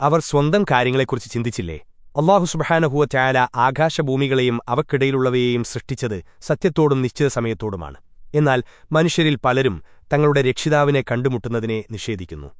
അവർ സ്വന്തം കാര്യങ്ങളെക്കുറിച്ച് ചിന്തിച്ചില്ലേ? അള്ളാഹു സുബഹാനഹുവ ചായാല ആകാശഭൂമികളെയും അവക്കിടയിലുള്ളവയെയും സൃഷ്ടിച്ചത് സത്യത്തോടും നിശ്ചിത സമയത്തോടുമാണ്. എന്നാൽ മനുഷ്യരിൽ പലരും തങ്ങളുടെ രക്ഷിതാവിനെ കണ്ടുമുട്ടുന്നതിനെ നിഷേധിക്കുന്നു.